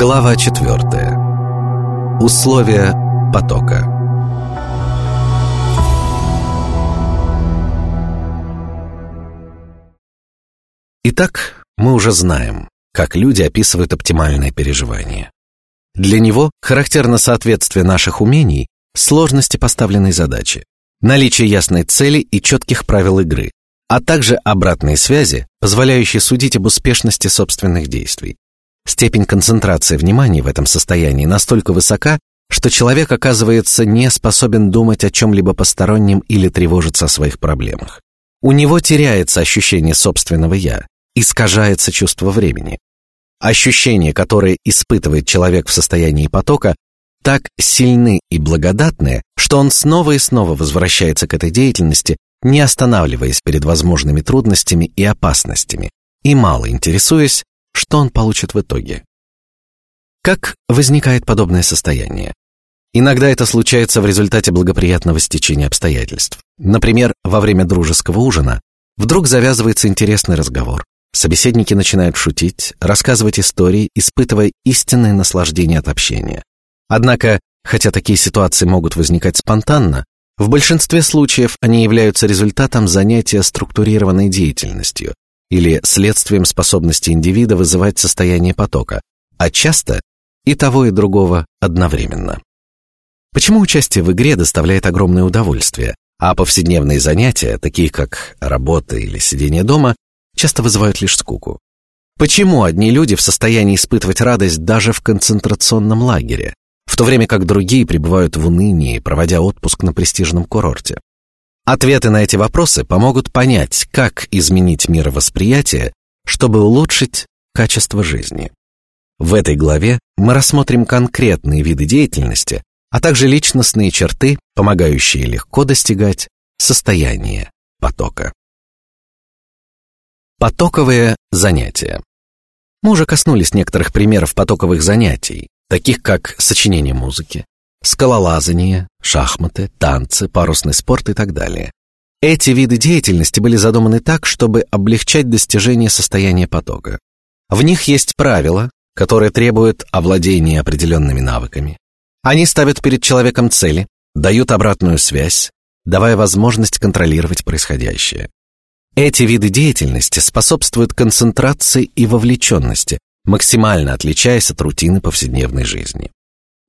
Глава четвертая. Условия потока. Итак, мы уже знаем, как люди описывают оптимальное переживание. Для него характерно соответствие наших умений сложности поставленной задачи, наличие ясной цели и четких правил игры, а также обратные связи, позволяющие судить об успешности собственных действий. Степень концентрации внимания в этом состоянии настолько высока, что человек оказывается не способен думать о чем-либо постороннем или тревожиться о своих проблемах. У него теряется ощущение собственного я, искажается чувство времени. Ощущения, которые испытывает человек в состоянии потока, так сильны и благодатны, что он снова и снова возвращается к этой деятельности, не останавливаясь перед возможными трудностями и опасностями, и мало интересуясь, что он получит в итоге. Как возникает подобное состояние? Иногда это случается в результате благоприятного стечения обстоятельств. Например, во время дружеского ужина вдруг завязывается интересный разговор. Собеседники начинают шутить, рассказывать истории, испытывая истинное наслаждение от общения. Однако, хотя такие ситуации могут возникать спонтанно, в большинстве случаев они являются результатом занятия структурированной деятельностью или следствием способности индивида вызывать состояние потока, а часто и того и другого одновременно. Почему участие в игре доставляет огромное удовольствие, а повседневные занятия, такие как работа или сидение дома, часто вызывают лишь скуку? Почему одни люди в состоянии испытывать радость даже в концентрационном лагере, в то время как другие пребывают в унынии, проводя отпуск на престижном курорте. Ответы на эти вопросы помогут понять, как изменить мировосприятие, чтобы улучшить качество жизни. В этой главе мы рассмотрим конкретные виды деятельности, а также личностные черты, помогающие легко достигать состояния потока. Потоковые занятия. Мы уже коснулись некоторых примеров потоковых занятий, таких как сочинение музыки, скалолазание, шахматы, танцы, парусный спорт и так далее. Эти виды деятельности были задуманы так, чтобы облегчать достижение состояния потока. В них есть правила, которые требуют овладения определенными навыками. Они ставят перед человеком цели, дают обратную связь, давая возможность контролировать происходящее. Эти виды деятельности способствуют концентрации и вовлеченности, максимально отличаясь от рутины повседневной жизни.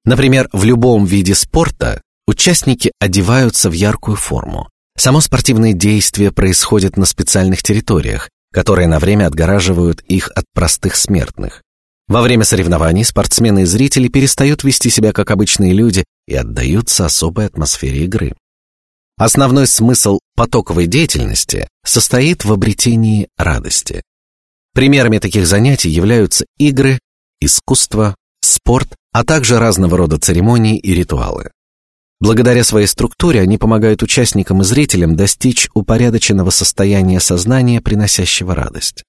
Например, в любом виде спорта участники одеваются в яркую форму. Само спортивное действие происходит на специальных территориях, которые на время отгораживают их от простых смертных. Во время соревнований спортсмены и зрители перестают вести себя как обычные люди и отдаются особой атмосфере игры. Основной смысл потоковой деятельности состоит в обретении радости. Примерами таких занятий являются игры, искусство, спорт, а также разного рода церемонии и ритуалы. Благодаря своей структуре они помогают участникам и зрителям достичь упорядоченного состояния сознания, приносящего радость.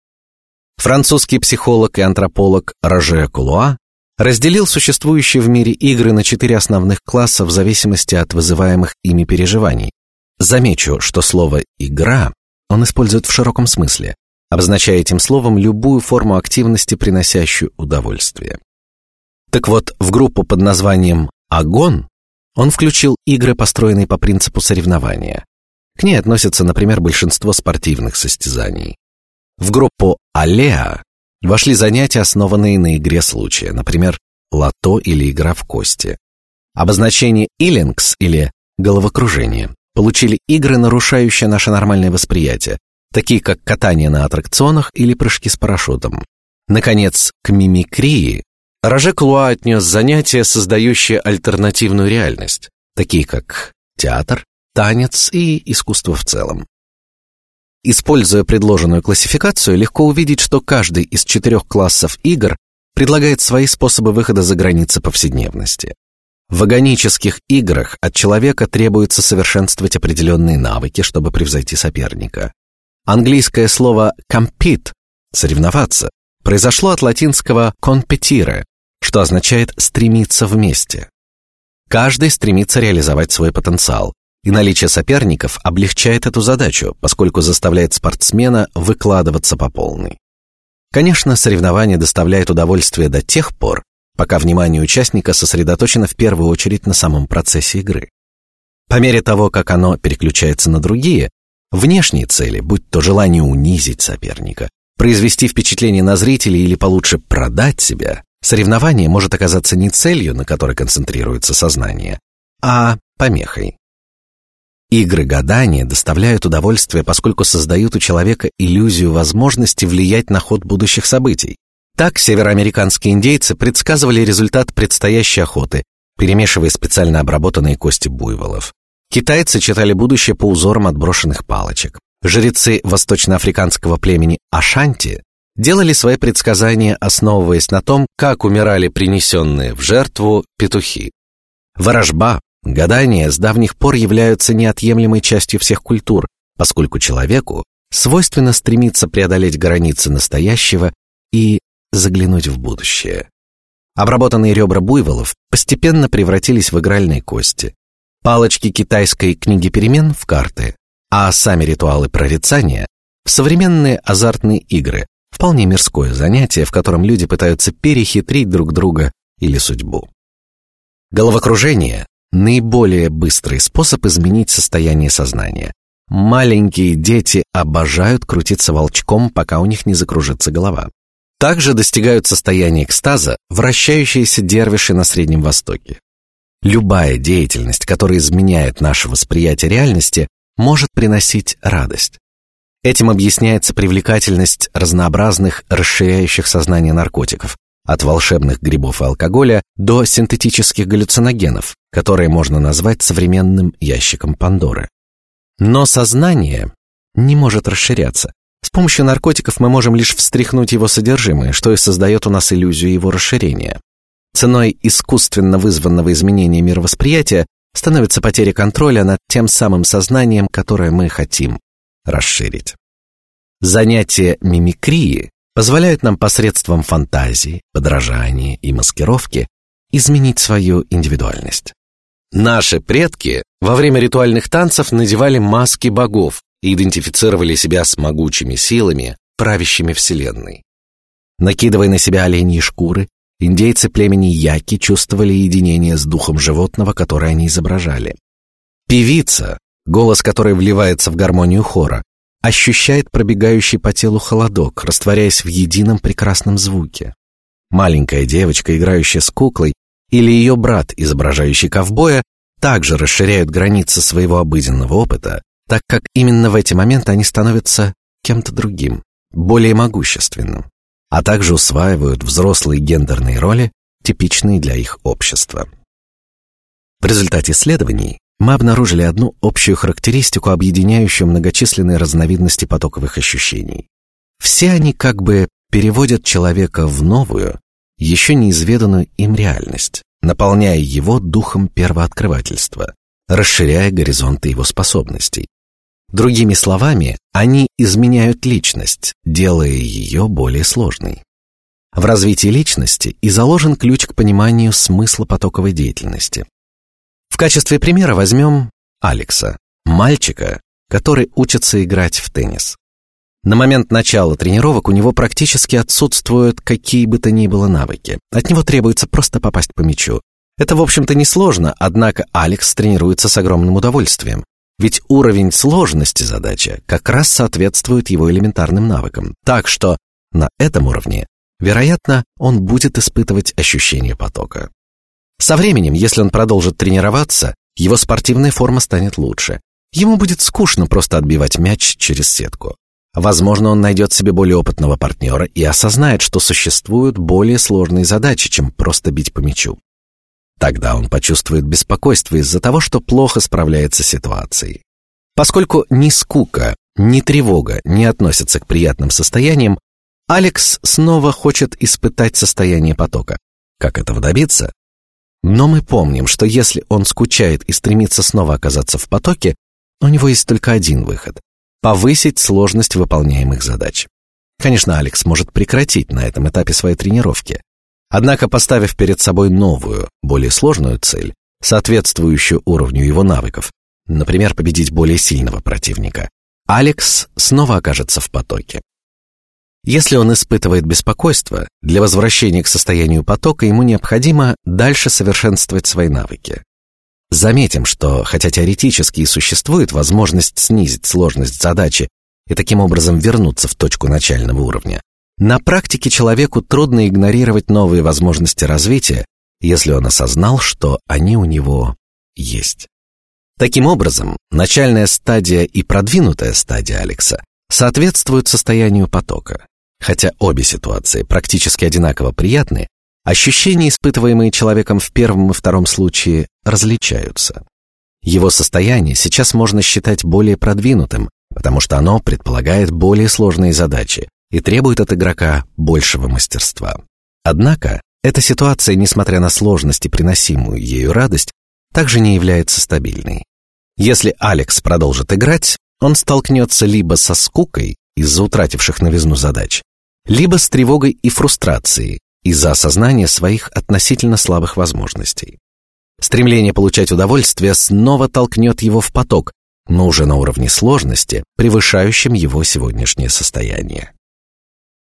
Французский психолог и антрополог Роже Кулуа разделил существующие в мире игры на четыре основных класса в зависимости от вызываемых ими переживаний. Замечу, что слово игра он использует в широком смысле, обозначая этим словом любую форму активности, приносящую удовольствие. Так вот, в группу под названием «Агон» он включил игры, построенные по принципу соревнования. К ней относятся, например, большинство спортивных состязаний. В группу «Алеа» вошли занятия, основанные на игре случая, например, лото или игра в кости. Обозначение «Иллингс» или «головокружение» получили игры, нарушающие наше нормальное восприятие, такие как катание на аттракционах или прыжки с парашютом. Наконец, к мимикрии Роже Клуа отнес занятия, создающие альтернативную реальность, такие как театр, танец и искусство в целом. Используя предложенную классификацию, легко увидеть, что каждый из четырех классов игр предлагает свои способы выхода за границы повседневности. В агонических играх от человека требуется совершенствовать определенные навыки, чтобы превзойти соперника. Английское слово compete соревноваться произошло от латинского competire, что означает стремиться вместе. Каждый стремится реализовать свой потенциал, и наличие соперников облегчает эту задачу, поскольку заставляет спортсмена выкладываться по полной. Конечно, соревнование доставляет удовольствие до тех пор, пока внимание участника сосредоточено в первую очередь на самом процессе игры. По мере того, как оно переключается на другие, внешние цели, будь то желание унизить соперника, произвести впечатление на зрителей или получше продать себя, соревнование может оказаться не целью, на которой концентрируется сознание, а помехой. Игры гадания доставляют удовольствие, поскольку создают у человека иллюзию возможности влиять на ход будущих событий. Так североамериканские индейцы предсказывали результат предстоящей охоты, перемешивая специально обработанные кости буйволов. Китайцы читали будущее по узорам отброшенных палочек. Жрецы восточноафриканского племени Ашанти делали свои предсказания, основываясь на том, как умирали принесенные в жертву петухи. Ворожба, гадания с давних пор являются неотъемлемой частью всех культур, поскольку человеку свойственно стремиться преодолеть границы настоящего и заглянуть в будущее. Обработанные ребра буйволов постепенно превратились в игральные кости, палочки китайской книги перемен в карты, а сами ритуалы прорицания в современные азартные игры, вполне мирское занятие, в котором люди пытаются перехитрить друг друга или судьбу. Головокружение – наиболее быстрый способ изменить состояние сознания. Маленькие дети обожают крутиться волчком, пока у них не закружится голова. Также достигают состояния экстаза вращающиеся дервиши на Среднем Востоке. Любая деятельность, которая изменяет наше восприятие реальности, может приносить радость. Этим объясняется привлекательность разнообразных расширяющих сознание наркотиков, от волшебных грибов и алкоголя до синтетических галлюциногенов, которые можно назвать современным ящиком Пандоры. Но сознание не может расширяться, с помощью наркотиков мы можем лишь встряхнуть его содержимое, что и создает у нас иллюзию его расширения. Ценой искусственно вызванного изменения мировосприятия становится потеря контроля над тем самым сознанием, которое мы хотим расширить. Занятия мимикрии позволяют нам посредством фантазии, подражания и маскировки изменить свою индивидуальность. Наши предки во время ритуальных танцев надевали маски богов, и идентифицировали себя с могучими силами, правящими вселенной. Накидывая на себя оленьи шкуры, индейцы племени Яки чувствовали единение с духом животного, которое они изображали. Певица, голос которой вливается в гармонию хора, ощущает пробегающий по телу холодок, растворяясь в едином прекрасном звуке. Маленькая девочка, играющая с куклой, или ее брат, изображающий ковбоя, также расширяют границы своего обыденного опыта так как именно в эти моменты они становятся кем-то другим, более могущественным, а также усваивают взрослые гендерные роли, типичные для их общества. В результате исследований мы обнаружили одну общую характеристику, объединяющую многочисленные разновидности потоковых ощущений. Все они как бы переводят человека в новую, еще неизведанную им реальность, наполняя его духом первооткрывательства, расширяя горизонты его способностей. Другими словами, они изменяют личность, делая ее более сложной. В развитии личности и заложен ключ к пониманию смысла потоковой деятельности. Качестве примера возьмем Алекса, мальчика, который учится играть в теннис. На момент начала тренировок у него практически отсутствуют какие бы то ни было навыки. От него требуется просто попасть по мячу. Это, в общем-то, несложно, однако Алекс тренируется с огромным удовольствием. Ведь уровень сложности задачи как раз соответствует его элементарным навыкам. Так что на этом уровне, вероятно, он будет испытывать ощущение потока. Со временем, если он продолжит тренироваться, его спортивная форма станет лучше. Ему будет скучно просто отбивать мяч через сетку. Возможно, он найдет себе более опытного партнера и осознает, что существуют более сложные задачи, чем просто бить по мячу. Тогда он почувствует беспокойство из-за того, что плохо справляется с ситуацией. Поскольку ни скука, ни тревога не относятся к приятным состояниям, Алекс снова хочет испытать состояние потока. Как этого добиться? Но мы помним, что если он скучает и стремится снова оказаться в потоке, у него есть только один выход повысить сложность выполняемых задач. Конечно, Алекс может прекратить на этом этапе своей тренировки, Однако, поставив перед собой новую, более сложную цель, соответствующую уровню его навыков, например, победить более сильного противника, Алекс снова окажется в потоке. Если он испытывает беспокойство, для возвращения к состоянию потока ему необходимо дальше совершенствовать свои навыки. Заметим, что хотя теоретически и существует возможность снизить сложность задачи и таким образом вернуться в точку начального уровня, на практике человеку трудно игнорировать новые возможности развития, если он осознал, что они у него есть. Таким образом, начальная стадия и продвинутая стадия Алекса соответствуют состоянию потока. Хотя обе ситуации практически одинаково приятны, ощущения, испытываемые человеком в первом и втором случае, различаются. Его состояние сейчас можно считать более продвинутым, потому что оно предполагает более сложные задачи и требует от игрока большего мастерства. Однако эта ситуация, несмотря на сложности, приносимую ею радость, также не является стабильной. Если Алекс продолжит играть, он столкнется либо со скукой из-за утративших новизну задач, либо с тревогой и фрустрацией из-за осознания своих относительно слабых возможностей. Стремление получать удовольствие снова толкнет его в поток, но уже на уровне сложности, превышающем его сегодняшнее состояние.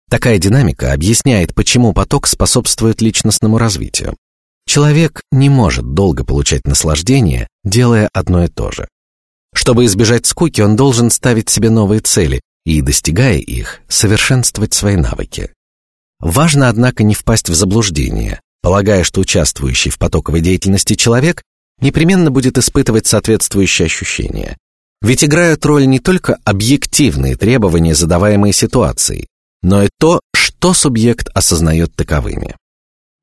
Такая динамика объясняет, почему поток способствует личностному развитию. Человек не может долго получать наслаждение, делая одно и то же. Чтобы избежать скуки, он должен ставить себе новые цели и, достигая их, совершенствовать свои навыки. Важно, однако, не впасть в заблуждение, полагая, что участвующий в потоковой деятельности человек непременно будет испытывать соответствующие ощущения. Ведь играют роль не только объективные требования, задаваемые ситуацией, но и то, что субъект осознает таковыми.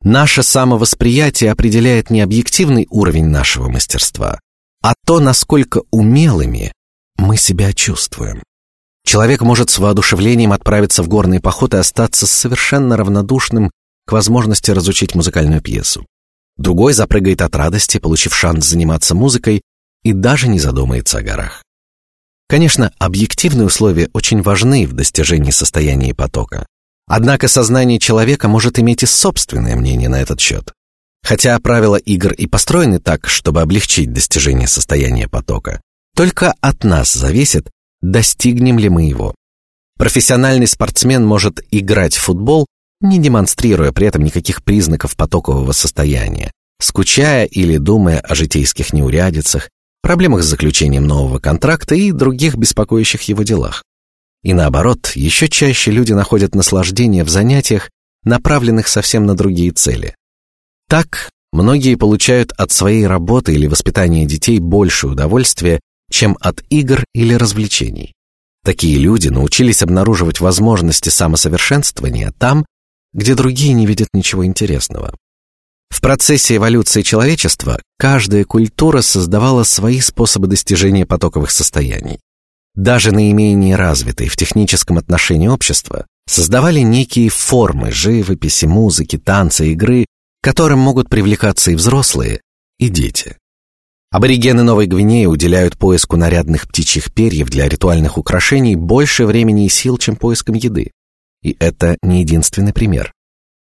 Наше самовосприятие определяет не объективный уровень нашего мастерства, а то, насколько умелыми мы себя чувствуем. Человек может с воодушевлением отправиться в горный поход и остаться совершенно равнодушным к возможности разучить музыкальную пьесу. Другой запрыгает от радости, получив шанс заниматься музыкой, и даже не задумается о горах. Конечно, объективные условия очень важны в достижении состояния потока. Однако сознание человека может иметь и собственное мнение на этот счет. Хотя правила игр и построены так, чтобы облегчить достижение состояния потока, только от нас зависит, достигнем ли мы его. Профессиональный спортсмен может играть в футбол, не демонстрируя при этом никаких признаков потокового состояния, скучая или думая о житейских неурядицах, проблемах с заключением нового контракта и других беспокоящих его делах. И наоборот, еще чаще люди находят наслаждение в занятиях, направленных совсем на другие цели. Так, многие получают от своей работы или воспитания детей больше удовольствия, чем от игр или развлечений. Такие люди научились обнаруживать возможности самосовершенствования там, где другие не видят ничего интересного. В процессе эволюции человечества каждая культура создавала свои способы достижения потоковых состояний. Даже наименее развитые в техническом отношении общества создавали некие формы живописи, музыки, танца, игры, которым могут привлекаться и взрослые, и дети. Аборигены Новой Гвинеи уделяют поиску нарядных птичьих перьев для ритуальных украшений больше времени и сил, чем поиском еды. И это не единственный пример.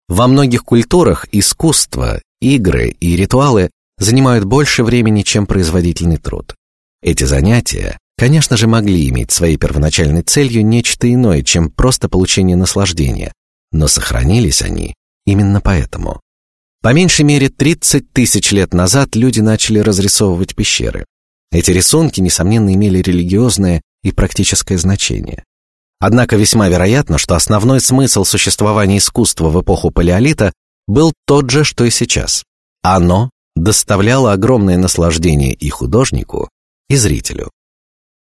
Во многих культурах искусство, игры и ритуалы занимают больше времени, чем производительный труд. Эти занятия, конечно же, могли иметь своей первоначальной целью нечто иное, чем просто получение наслаждения, но сохранились они именно поэтому. По меньшей мере 30 тысяч лет назад люди начали разрисовывать пещеры. Эти рисунки, несомненно, имели религиозное и практическое значение. Однако весьма вероятно, что основной смысл существования искусства в эпоху палеолита был тот же, что и сейчас. Оно доставляло огромное наслаждение и художнику, и зрителю.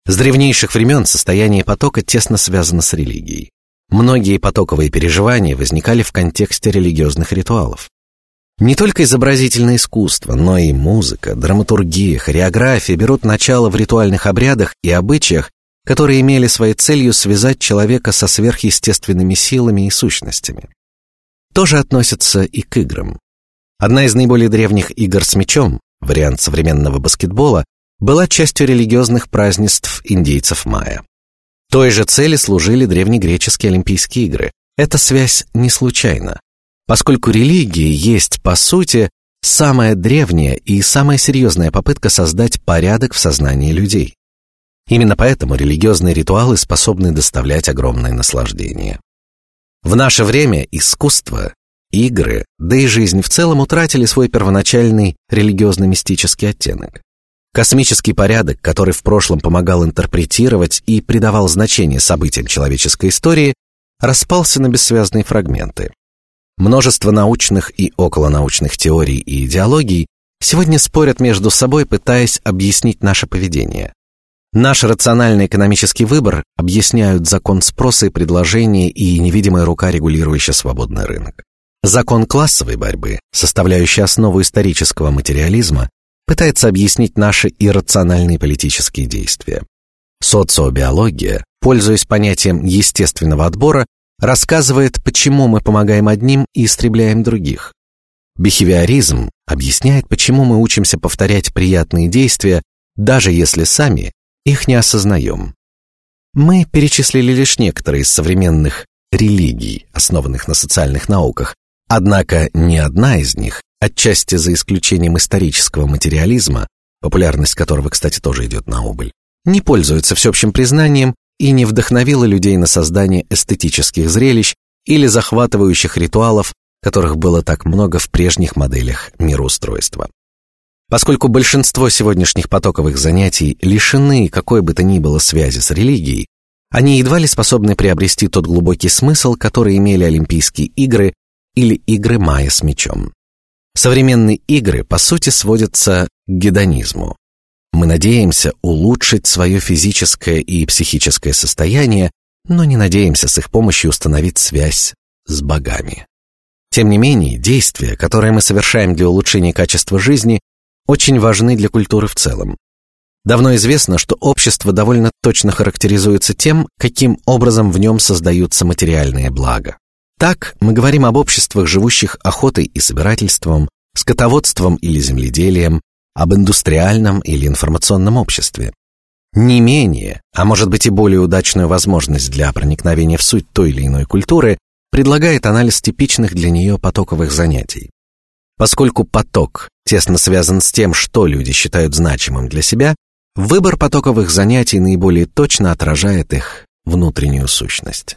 С древнейших времен состояние потока тесно связано с религией. Многие потоковые переживания возникали в контексте религиозных ритуалов. Не только изобразительное искусство, но и музыка, драматургия, хореография берут начало в ритуальных обрядах и обычаях, которые имели своей целью связать человека со сверхъестественными силами и сущностями. Тоже относится и к играм. Одна из наиболее древних игр с мячом, вариант современного баскетбола, была частью религиозных празднеств индейцев майя. Той же цели служили древнегреческие Олимпийские игры. Эта связь не случайна поскольку религия есть, по сути, самая древняя и самая серьезная попытка создать порядок в сознании людей. Именно поэтому религиозные ритуалы способны доставлять огромное наслаждение. В наше время искусство, игры, да и жизнь в целом утратили свой первоначальный религиозно-мистический оттенок. Космический порядок, который в прошлом помогал интерпретировать и придавал значение событиям человеческой истории, распался на бессвязные фрагменты. Множество научных и околонаучных теорий и идеологий сегодня спорят между собой, пытаясь объяснить наше поведение. Наш рациональный экономический выбор объясняют закон спроса и предложения и невидимая рука, регулирующая свободный рынок. Закон классовой борьбы, составляющий основу исторического материализма, пытается объяснить наши иррациональные политические действия. Социобиология, пользуясь понятием естественного отбора, рассказывает, почему мы помогаем одним и истребляем других. Бихевиоризм объясняет, почему мы учимся повторять приятные действия, даже если сами их не осознаем. Мы перечислили лишь некоторые из современных религий, основанных на социальных науках, однако ни одна из них отчасти за исключением исторического материализма, популярность которого, кстати, тоже идет на убыль, не пользуется всеобщим признанием и не вдохновила людей на создание эстетических зрелищ или захватывающих ритуалов, которых было так много в прежних моделях мироустройства. Поскольку большинство сегодняшних потоковых занятий лишены какой бы то ни было связи с религией, они едва ли способны приобрести тот глубокий смысл, который имели Олимпийские игры или игры Майя с мечом. Современные игры по сути сводятся к гедонизму. Мы надеемся улучшить свое физическое и психическое состояние, но не надеемся с их помощью установить связь с богами. Тем не менее, действия, которые мы совершаем для улучшения качества жизни, очень важны для культуры в целом. Давно известно, что общество довольно точно характеризуется тем, каким образом в нем создаются материальные блага. Так мы говорим об обществах, живущих охотой и собирательством, скотоводством или земледелием, об индустриальном или информационном обществе. Не менее, а может быть и более удачную возможность для проникновения в суть той или иной культуры предлагает анализ типичных для нее потоковых занятий. Поскольку поток тесно связан с тем, что люди считают значимым для себя, выбор потоковых занятий наиболее точно отражает их внутреннюю сущность.